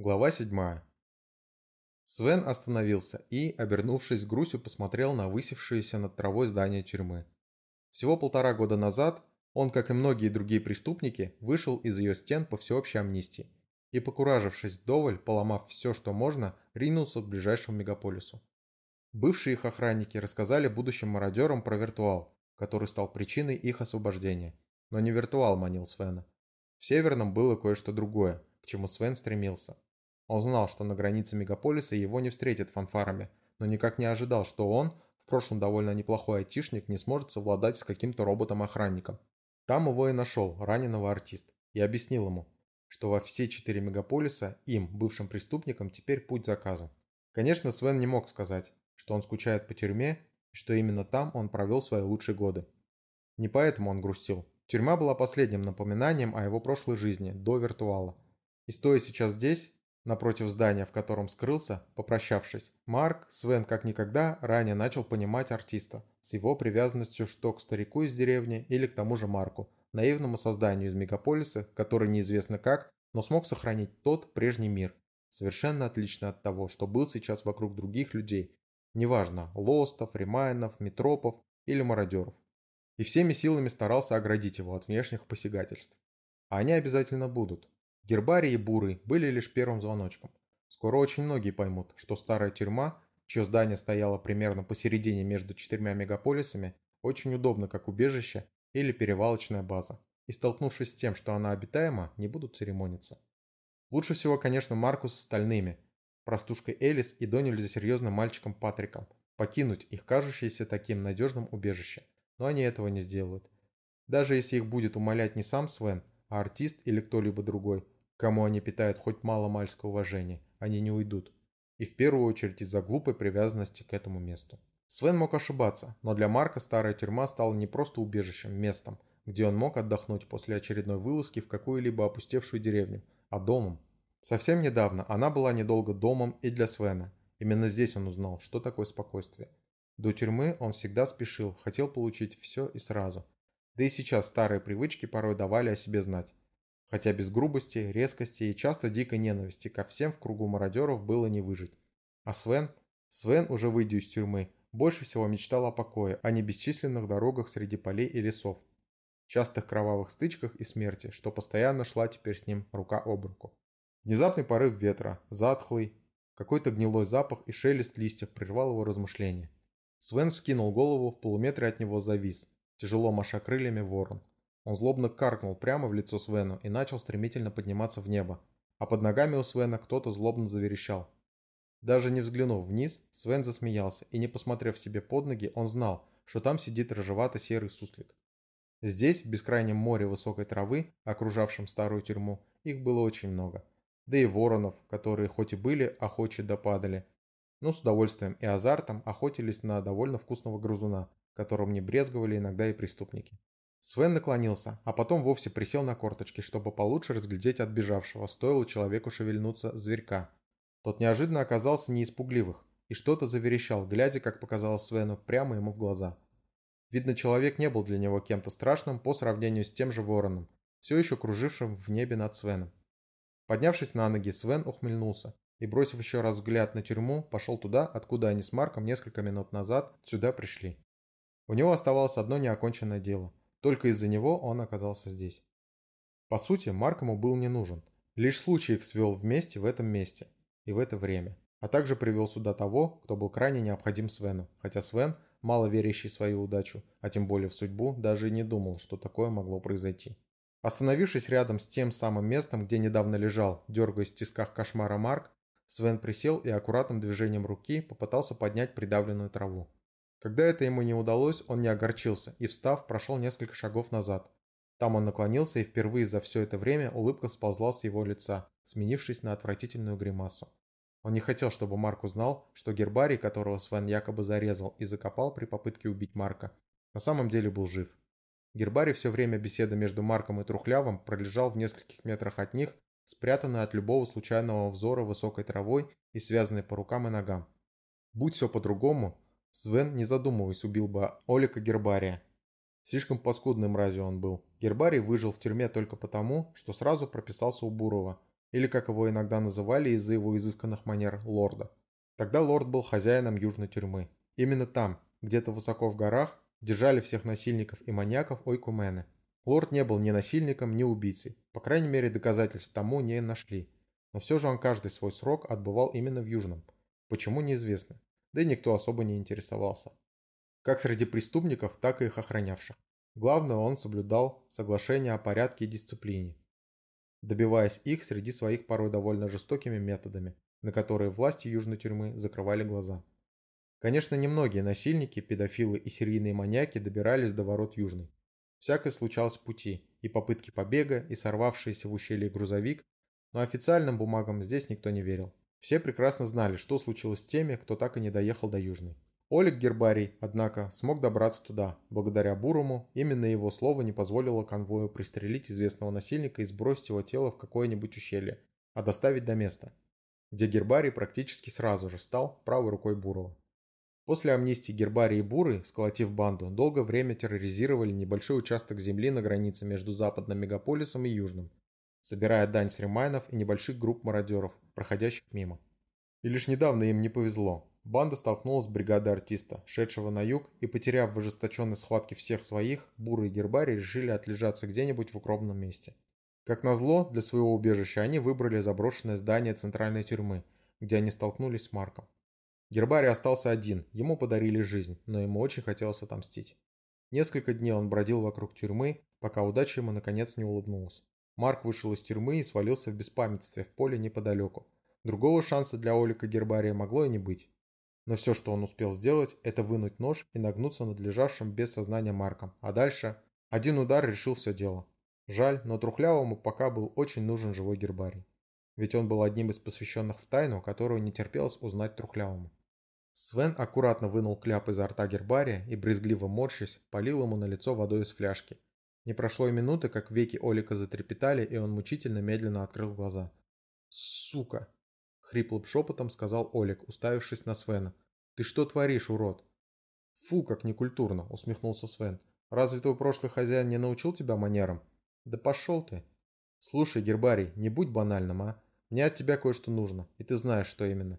Глава 7. Свен остановился и, обернувшись с грустью, посмотрел на высевшееся над травой здание тюрьмы. Всего полтора года назад он, как и многие другие преступники, вышел из ее стен по всеобщей амнистии и, покуражившись вдоволь, поломав все, что можно, ринулся к ближайшему мегаполису. Бывшие их охранники рассказали будущим мародерам про виртуал, который стал причиной их освобождения. Но не виртуал манил Свена. В Северном было кое-что другое, к чему Свен стремился. Он знал, что на границе мегаполиса его не встретят фанфарами, но никак не ожидал, что он, в прошлом довольно неплохой айтишник, не сможет совладать с каким-то роботом-охранником. Там его и нашел раненого артист и объяснил ему, что во все четыре мегаполиса им, бывшим преступникам, теперь путь заказан. Конечно, Свен не мог сказать, что он скучает по тюрьме и что именно там он провел свои лучшие годы. Не поэтому он грустил. Тюрьма была последним напоминанием о его прошлой жизни, до виртуала. И стоя сейчас здесь, Напротив здания, в котором скрылся, попрощавшись, Марк, Свен как никогда, ранее начал понимать артиста, с его привязанностью что к старику из деревни или к тому же Марку, наивному созданию из мегаполиса, который неизвестно как, но смог сохранить тот прежний мир, совершенно отличный от того, что был сейчас вокруг других людей, неважно, лостов, ремайнов, метропов или мародеров. И всеми силами старался оградить его от внешних посягательств. А они обязательно будут, Гербарий и Бурый были лишь первым звоночком. Скоро очень многие поймут, что старая тюрьма, чье здание стояло примерно посередине между четырьмя мегаполисами, очень удобно как убежище или перевалочная база, и столкнувшись с тем, что она обитаема, не будут церемониться. Лучше всего, конечно, Маркус с остальными, простушкой Элис и до нельзя серьезным мальчиком Патриком, покинуть их кажущееся таким надежным убежище, но они этого не сделают. Даже если их будет умолять не сам Свен, а артист или кто-либо другой – Кому они питают хоть мало-мальского уважения, они не уйдут. И в первую очередь из-за глупой привязанности к этому месту. Свен мог ошибаться, но для Марка старая тюрьма стала не просто убежищем, местом, где он мог отдохнуть после очередной вылазки в какую-либо опустевшую деревню, а домом. Совсем недавно она была недолго домом и для Свена. Именно здесь он узнал, что такое спокойствие. До тюрьмы он всегда спешил, хотел получить все и сразу. Да и сейчас старые привычки порой давали о себе знать. Хотя без грубости, резкости и часто дикой ненависти ко всем в кругу мародеров было не выжить. А Свен? Свен, уже выйдя из тюрьмы, больше всего мечтал о покое, а не бесчисленных дорогах среди полей и лесов, частых кровавых стычках и смерти, что постоянно шла теперь с ним рука об руку. Внезапный порыв ветра, затхлый, какой-то гнилой запах и шелест листьев прервал его размышления. Свен вскинул голову, в полуметре от него завис, тяжело маша крыльями ворон. Он злобно каркнул прямо в лицо Свену и начал стремительно подниматься в небо, а под ногами у Свена кто-то злобно заверещал. Даже не взглянув вниз, Свен засмеялся, и не посмотрев себе под ноги, он знал, что там сидит рыжевато-серый суслик. Здесь, в бескрайнем море высокой травы, окружавшем старую тюрьму, их было очень много. Да и воронов, которые хоть и были охочи да падали, но с удовольствием и азартом охотились на довольно вкусного грызуна, которым не брезговали иногда и преступники. Свен наклонился, а потом вовсе присел на корточки, чтобы получше разглядеть отбежавшего, стоило человеку шевельнуться зверька. Тот неожиданно оказался не испугливых и что-то заверещал, глядя, как показалось Свену, прямо ему в глаза. Видно, человек не был для него кем-то страшным по сравнению с тем же вороном, все еще кружившим в небе над Свеном. Поднявшись на ноги, Свен ухмыльнулся и, бросив еще раз взгляд на тюрьму, пошел туда, откуда они с Марком несколько минут назад сюда пришли. У него оставалось одно неоконченное дело только из-за него он оказался здесь. По сути, Марк ему был не нужен. Лишь случай их свел вместе в этом месте и в это время. А также привел сюда того, кто был крайне необходим Свену. Хотя Свен, мало верящий в свою удачу, а тем более в судьбу, даже и не думал, что такое могло произойти. Остановившись рядом с тем самым местом, где недавно лежал, дергаясь в тисках кошмара Марк, Свен присел и аккуратным движением руки попытался поднять придавленную траву. Когда это ему не удалось, он не огорчился и, встав, прошел несколько шагов назад. Там он наклонился, и впервые за все это время улыбка сползла с его лица, сменившись на отвратительную гримасу. Он не хотел, чтобы Марк узнал, что гербарий, которого Свен якобы зарезал и закопал при попытке убить Марка, на самом деле был жив. Гербарий все время беседы между Марком и Трухлявым пролежал в нескольких метрах от них, спрятанный от любого случайного взора высокой травой и связанный по рукам и ногам. Будь все по-другому, Свен, не задумываясь, убил бы Олика Гербария. Слишком паскудным мразью он был. Гербарий выжил в тюрьме только потому, что сразу прописался у Бурова, или, как его иногда называли из-за его изысканных манер, лорда. Тогда лорд был хозяином южной тюрьмы. Именно там, где-то высоко в горах, держали всех насильников и маньяков ойкумены. Лорд не был ни насильником, ни убийцей. По крайней мере, доказательств тому не нашли. Но все же он каждый свой срок отбывал именно в Южном. Почему, неизвестно. Да и никто особо не интересовался. Как среди преступников, так и их охранявших. Главное, он соблюдал соглашение о порядке и дисциплине, добиваясь их среди своих порой довольно жестокими методами, на которые власти южной тюрьмы закрывали глаза. Конечно, немногие насильники, педофилы и серийные маньяки добирались до ворот Южной. Всякое случалось в пути, и попытки побега, и сорвавшийся в ущелье грузовик, но официальным бумагам здесь никто не верил. Все прекрасно знали, что случилось с теми, кто так и не доехал до Южной. Олег Гербарий, однако, смог добраться туда. Благодаря Бурому, именно его слово не позволило конвою пристрелить известного насильника и сбросить его тело в какое-нибудь ущелье, а доставить до места, где Гербарий практически сразу же стал правой рукой Бурова. После амнистии Гербарий и Буры, сколотив банду, долгое время терроризировали небольшой участок земли на границе между западным мегаполисом и южным, собирая дань с ремайнов и небольших групп мародеров, проходящих мимо. И лишь недавно им не повезло. Банда столкнулась с бригадой артиста, шедшего на юг, и потеряв в ожесточенной схватке всех своих, Буры и Гербарий решили отлежаться где-нибудь в укромном месте. Как назло, для своего убежища они выбрали заброшенное здание центральной тюрьмы, где они столкнулись с Марком. Гербарий остался один, ему подарили жизнь, но ему очень хотелось отомстить. Несколько дней он бродил вокруг тюрьмы, пока удача ему наконец не улыбнулась. Марк вышел из тюрьмы и свалился в беспамятстве в поле неподалеку. Другого шанса для Олика Гербария могло и не быть. Но все, что он успел сделать, это вынуть нож и нагнуться над лежавшим без сознания Марком. А дальше один удар решил все дело. Жаль, но Трухлявому пока был очень нужен живой Гербарий. Ведь он был одним из посвященных в тайну, которую не терпелось узнать Трухлявому. Свен аккуратно вынул кляп изо рта Гербария и, брезгливо морщись, полил ему на лицо водой из фляжки. Не прошло и минуты, как веки Олика затрепетали, и он мучительно медленно открыл глаза. «Сука!» — хриплым шепотом сказал Олик, уставившись на Свена. «Ты что творишь, урод?» «Фу, как некультурно!» — усмехнулся Свен. «Разве твой прошлый хозяин не научил тебя манерам?» «Да пошел ты!» «Слушай, Гербарий, не будь банальным, а? Мне от тебя кое-что нужно, и ты знаешь, что именно.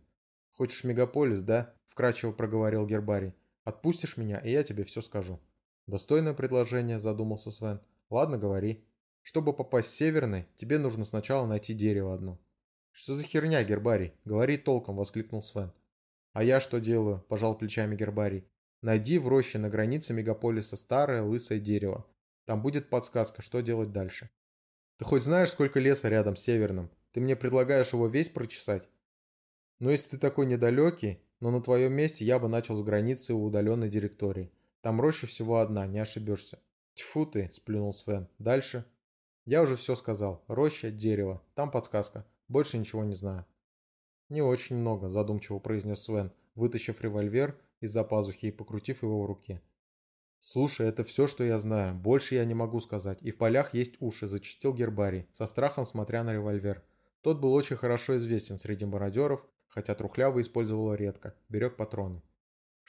Хочешь мегаполис, да? вкрадчиво проговорил Гербарий. «Отпустишь меня, и я тебе все скажу». «Достойное предложение», – задумался Свен. «Ладно, говори. Чтобы попасть в Северный, тебе нужно сначала найти дерево одно». «Что за херня, Гербарий? Говори толком», – воскликнул Свен. «А я что делаю?» – пожал плечами Гербарий. «Найди в роще на границе мегаполиса старое лысое дерево. Там будет подсказка, что делать дальше». «Ты хоть знаешь, сколько леса рядом с Северным? Ты мне предлагаешь его весь прочесать?» «Ну, если ты такой недалекий, но на твоем месте я бы начал с границы у удаленной директории. Там роща всего одна, не ошибешься. Тьфу ты, сплюнул Свен. Дальше? Я уже все сказал. Роща, дерево. Там подсказка. Больше ничего не знаю. Не очень много, задумчиво произнес Свен, вытащив револьвер из-за пазухи и покрутив его в руке. «Слушай, это все, что я знаю. Больше я не могу сказать. И в полях есть уши», – зачистил Гербарий, со страхом смотря на револьвер. Тот был очень хорошо известен среди мародеров хотя трухлявый использовала редко, берег патроны.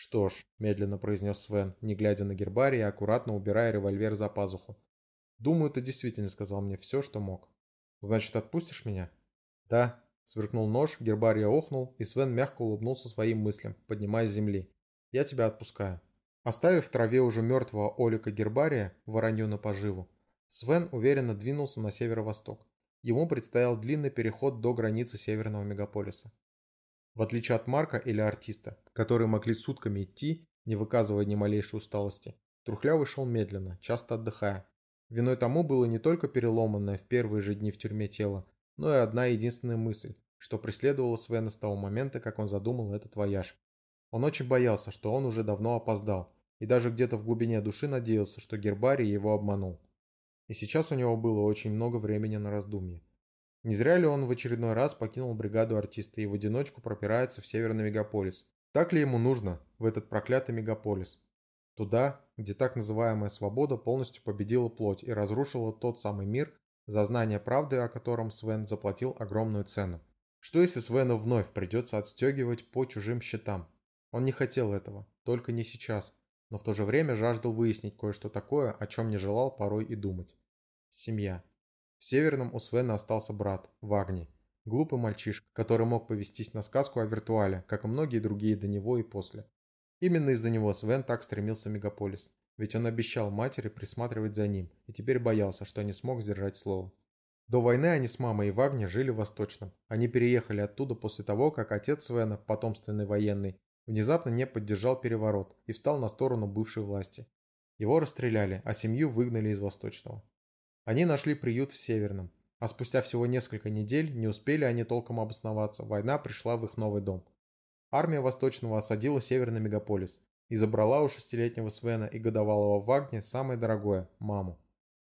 «Что ж», – медленно произнес Свен, не глядя на гербария, аккуратно убирая револьвер за пазуху. «Думаю, ты действительно сказал мне все, что мог. Значит, отпустишь меня?» «Да», – сверкнул нож, гербария охнул, и Свен мягко улыбнулся своим мыслям, поднимаясь с земли. «Я тебя отпускаю». Оставив в траве уже мертвого Олика Гербария, воронью на поживу, Свен уверенно двинулся на северо-восток. Ему предстоял длинный переход до границы северного мегаполиса. В отличие от Марка или артиста, которые могли сутками идти, не выказывая ни малейшей усталости, Трухлявый шел медленно, часто отдыхая. Виной тому было не только переломанное в первые же дни в тюрьме тело, но и одна единственная мысль, что преследовала Свена с того момента, как он задумал этот вояж. Он очень боялся, что он уже давно опоздал, и даже где-то в глубине души надеялся, что Гербарий его обманул. И сейчас у него было очень много времени на раздумье. Не зря ли он в очередной раз покинул бригаду артиста и в одиночку пропирается в северный мегаполис? Так ли ему нужно в этот проклятый мегаполис? Туда, где так называемая свобода полностью победила плоть и разрушила тот самый мир, за знание правды о котором Свен заплатил огромную цену. Что если Свену вновь придется отстегивать по чужим счетам? Он не хотел этого, только не сейчас, но в то же время жаждал выяснить кое-что такое, о чем не желал порой и думать. Семья. В Северном у Свена остался брат, Вагни, глупый мальчишка, который мог повестись на сказку о виртуале, как и многие другие до него и после. Именно из-за него Свен так стремился в мегаполис, ведь он обещал матери присматривать за ним и теперь боялся, что не смог сдержать слово. До войны они с мамой и Вагни жили в Восточном. Они переехали оттуда после того, как отец Свена, потомственный военный, внезапно не поддержал переворот и встал на сторону бывшей власти. Его расстреляли, а семью выгнали из Восточного. Они нашли приют в Северном, а спустя всего несколько недель не успели они толком обосноваться, война пришла в их новый дом. Армия Восточного осадила Северный мегаполис и забрала у шестилетнего Свена и годовалого Вагни самое дорогое – маму.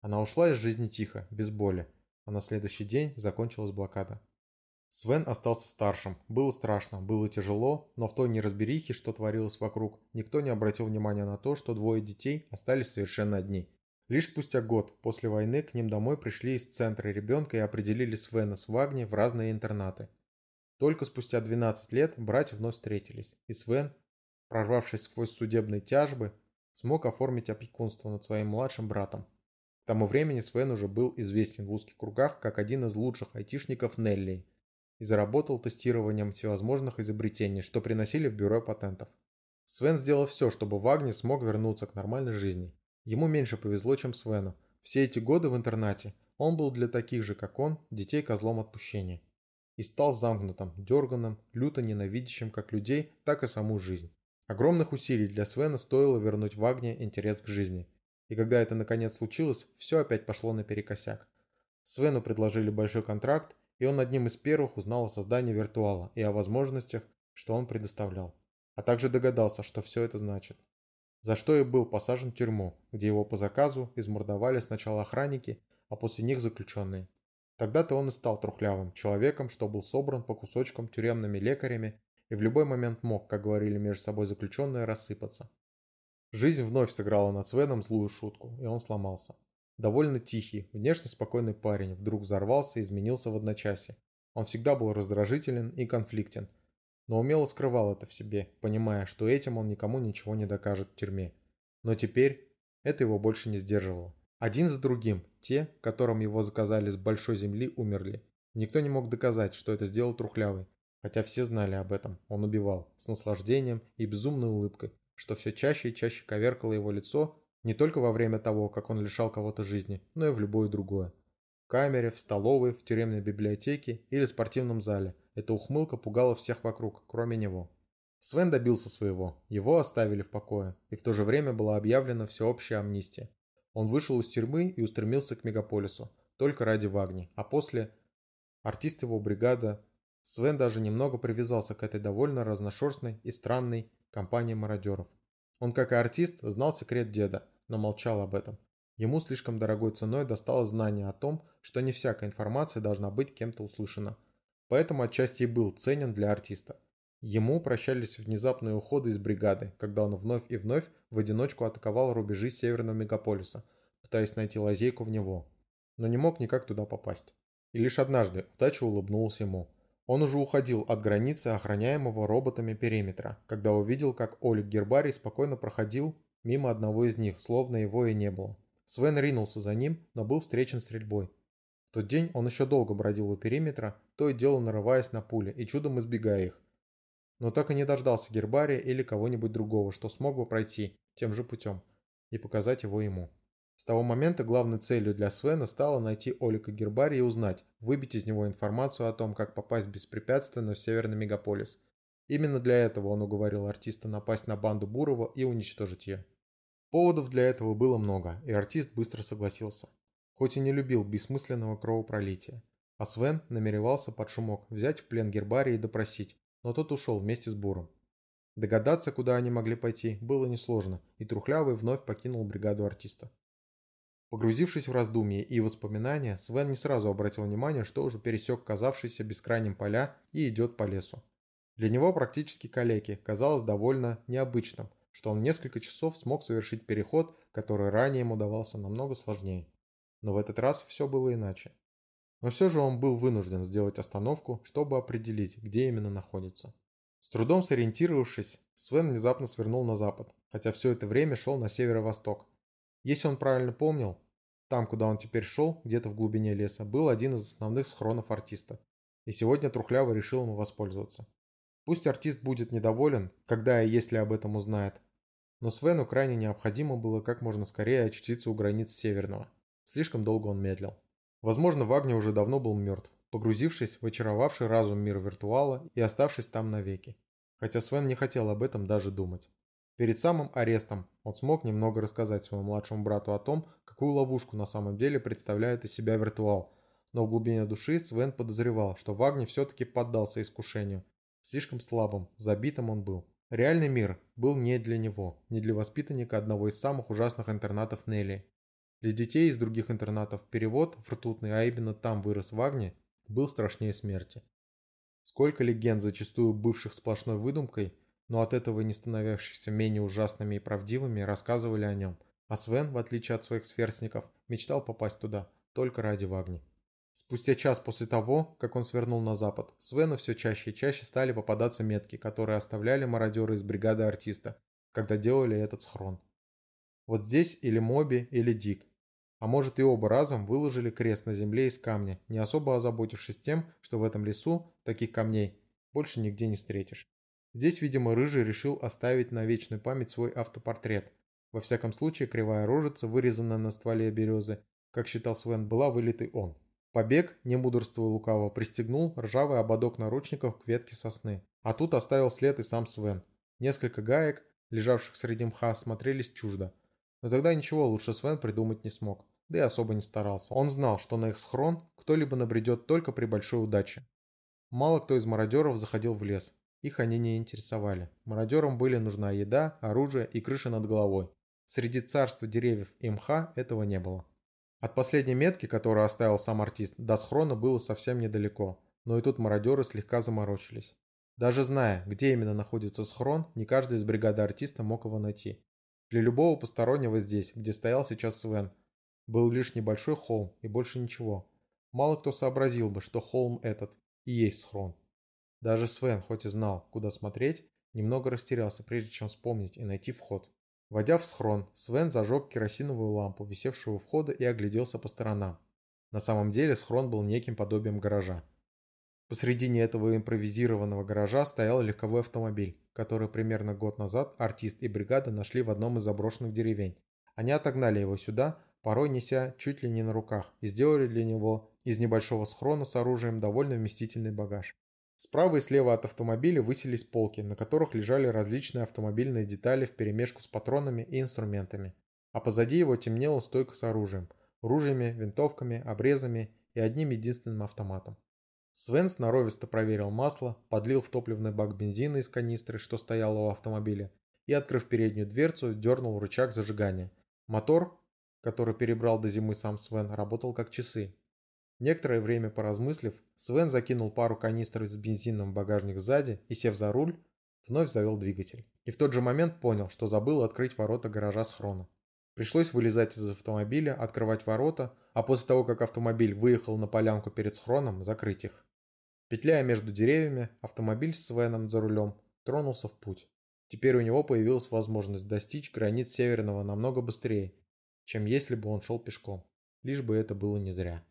Она ушла из жизни тихо, без боли, а на следующий день закончилась блокада. Свен остался старшим. Было страшно, было тяжело, но в той неразберихе, что творилось вокруг, никто не обратил внимания на то, что двое детей остались совершенно одни. Лишь спустя год после войны к ним домой пришли из центра ребенка и определили Свена с Вагни в разные интернаты. Только спустя 12 лет братья вновь встретились, и Свен, прорвавшись сквозь судебные тяжбы, смог оформить опекунство над своим младшим братом тому времени Свен уже был известен в узких кругах как один из лучших айтишников Нелли и заработал тестированием всевозможных изобретений, что приносили в бюро патентов. Свен сделал все, чтобы Вагни смог вернуться к нормальной жизни. Ему меньше повезло, чем Свену. Все эти годы в интернате он был для таких же, как он, детей козлом отпущения. И стал замкнутым, дерганым, люто ненавидящим как людей, так и саму жизнь. Огромных усилий для Свена стоило вернуть Вагне интерес к жизни – и когда это наконец случилось, все опять пошло наперекосяк. Свену предложили большой контракт, и он одним из первых узнал о создании виртуала и о возможностях, что он предоставлял. А также догадался, что все это значит. За что и был посажен в тюрьму, где его по заказу измордовали сначала охранники, а после них заключенные. Тогда-то он и стал трухлявым человеком, что был собран по кусочкам тюремными лекарями и в любой момент мог, как говорили между собой заключенные, рассыпаться. Жизнь вновь сыграла над Свеном злую шутку, и он сломался. Довольно тихий, внешне спокойный парень вдруг взорвался и изменился в одночасье. Он всегда был раздражителен и конфликтен, но умело скрывал это в себе, понимая, что этим он никому ничего не докажет в тюрьме. Но теперь это его больше не сдерживало. Один за другим те, которым его заказали с большой земли, умерли. Никто не мог доказать, что это сделал Трухлявый, хотя все знали об этом. Он убивал с наслаждением и безумной улыбкой, что все чаще и чаще коверкало его лицо не только во время того, как он лишал кого-то жизни, но и в любое другое. В камере, в столовой, в тюремной библиотеке или спортивном зале эта ухмылка пугала всех вокруг, кроме него. Свен добился своего, его оставили в покое, и в то же время была объявлена всеобщая амнистия. Он вышел из тюрьмы и устремился к мегаполису, только ради Вагни, а после артист его бригада Свен даже немного привязался к этой довольно разношерстной и странной компании мародеров. Он, как и артист, знал секрет деда, но молчал об этом. Ему слишком дорогой ценой досталось знание о том, что не всякая информация должна быть кем-то услышана. Поэтому отчасти и был ценен для артиста. Ему прощались внезапные уходы из бригады, когда он вновь и вновь в одиночку атаковал рубежи северного мегаполиса, пытаясь найти лазейку в него. Но не мог никак туда попасть. И лишь однажды удача улыбнулась ему – он уже уходил от границы охраняемого роботами периметра, когда увидел, как Олег Гербарий спокойно проходил мимо одного из них, словно его и не было. Свен ринулся за ним, но был встречен стрельбой. В тот день он еще долго бродил у периметра, то и дело нарываясь на пули и чудом избегая их. Но так и не дождался Гербария или кого-нибудь другого, что смог бы пройти тем же путем и показать его ему. С того момента главной целью для Свена стало найти Олика Гербари и узнать, выбить из него информацию о том, как попасть беспрепятственно в Северный Мегаполис. Именно для этого он уговорил артиста напасть на банду Бурова и уничтожить ее. Поводов для этого было много, и артист быстро согласился. Хоть и не любил бессмысленного кровопролития. А Свен намеревался под шумок взять в плен Гербария и допросить, но тот ушел вместе с Буром. Догадаться, куда они могли пойти, было несложно, и Трухлявый вновь покинул бригаду артиста. Погрузившись в раздумья и воспоминания, Свен не сразу обратил внимание, что уже пересек казавшиеся бескрайним поля и идет по лесу. Для него практически калеки казалось довольно необычным, что он несколько часов смог совершить переход, который ранее ему давался намного сложнее. Но в этот раз все было иначе. Но все же он был вынужден сделать остановку, чтобы определить, где именно находится. С трудом сориентировавшись, Свен внезапно свернул на запад, хотя все это время шел на северо-восток, если он правильно помнил, Там, куда он теперь шел, где-то в глубине леса, был один из основных схронов артиста. И сегодня Трухлявый решил ему воспользоваться. Пусть артист будет недоволен, когда и если об этом узнает. Но Свену крайне необходимо было как можно скорее очутиться у границ Северного. Слишком долго он медлил. Возможно, Вагни уже давно был мертв, погрузившись в очаровавший разум мир виртуала и оставшись там навеки. Хотя Свен не хотел об этом даже думать. Перед самым арестом он смог немного рассказать своему младшему брату о том, какую ловушку на самом деле представляет из себя виртуал, но в глубине души Свен подозревал, что Вагни все-таки поддался искушению. Слишком слабым, забитым он был. Реальный мир был не для него, не для воспитанника одного из самых ужасных интернатов Нелли. Для детей из других интернатов перевод в ртутный, а именно там вырос Вагни, был страшнее смерти. Сколько легенд, зачастую бывших сплошной выдумкой, но от этого не становящихся менее ужасными и правдивыми, рассказывали о нем. А Свен, в отличие от своих сверстников, мечтал попасть туда, только ради Вагни. Спустя час после того, как он свернул на запад, Свену все чаще и чаще стали попадаться метки, которые оставляли мародеры из бригады артиста, когда делали этот схрон. Вот здесь или Моби, или Дик. А может и оба разом выложили крест на земле из камня, не особо озаботившись тем, что в этом лесу таких камней больше нигде не встретишь. Здесь, видимо, Рыжий решил оставить на вечную память свой автопортрет. Во всяком случае, кривая рожица, вырезанная на стволе березы, как считал Свен, была вылитый он. Побег, не мудрствуя лукаво, пристегнул ржавый ободок наручников к ветке сосны. А тут оставил след и сам Свен. Несколько гаек, лежавших среди мха, смотрелись чуждо. Но тогда ничего лучше Свен придумать не смог. Да и особо не старался. Он знал, что на их схрон кто-либо набредет только при большой удаче. Мало кто из мародеров заходил в лес. Их они не интересовали. Мародерам были нужна еда, оружие и крыша над головой. Среди царства деревьев и мха этого не было. От последней метки, которую оставил сам артист, до схрона было совсем недалеко, но и тут мародеры слегка заморочились. Даже зная, где именно находится схрон, не каждый из бригады артиста мог его найти. Для любого постороннего здесь, где стоял сейчас Свен, был лишь небольшой холм и больше ничего. Мало кто сообразил бы, что холм этот и есть схрон. Даже Свен, хоть и знал, куда смотреть, немного растерялся, прежде чем вспомнить и найти вход. Войдя в схрон, Свен зажег керосиновую лампу, висевшую у входа, и огляделся по сторонам. На самом деле схрон был неким подобием гаража. Посредине этого импровизированного гаража стоял легковой автомобиль, который примерно год назад артист и бригада нашли в одном из заброшенных деревень. Они отогнали его сюда, порой неся чуть ли не на руках, и сделали для него из небольшого схрона с оружием довольно вместительный багаж. Справа и слева от автомобиля высились полки, на которых лежали различные автомобильные детали вперемешку с патронами и инструментами. А позади его темнела стойка с оружием, ружьями, винтовками, обрезами и одним единственным автоматом. Свен сноровисто проверил масло, подлил в топливный бак бензина из канистры, что стояло у автомобиля, и, открыв переднюю дверцу, дернул рычаг зажигания. Мотор, который перебрал до зимы сам Свен, работал как часы, Некоторое время поразмыслив, Свен закинул пару канистр с бензином в багажник сзади и, сев за руль, вновь завел двигатель. И в тот же момент понял, что забыл открыть ворота гаража схрона. Пришлось вылезать из автомобиля, открывать ворота, а после того, как автомобиль выехал на полянку перед схроном, закрыть их. Петляя между деревьями, автомобиль с Свеном за рулем тронулся в путь. Теперь у него появилась возможность достичь границ Северного намного быстрее, чем если бы он шел пешком. Лишь бы это было не зря.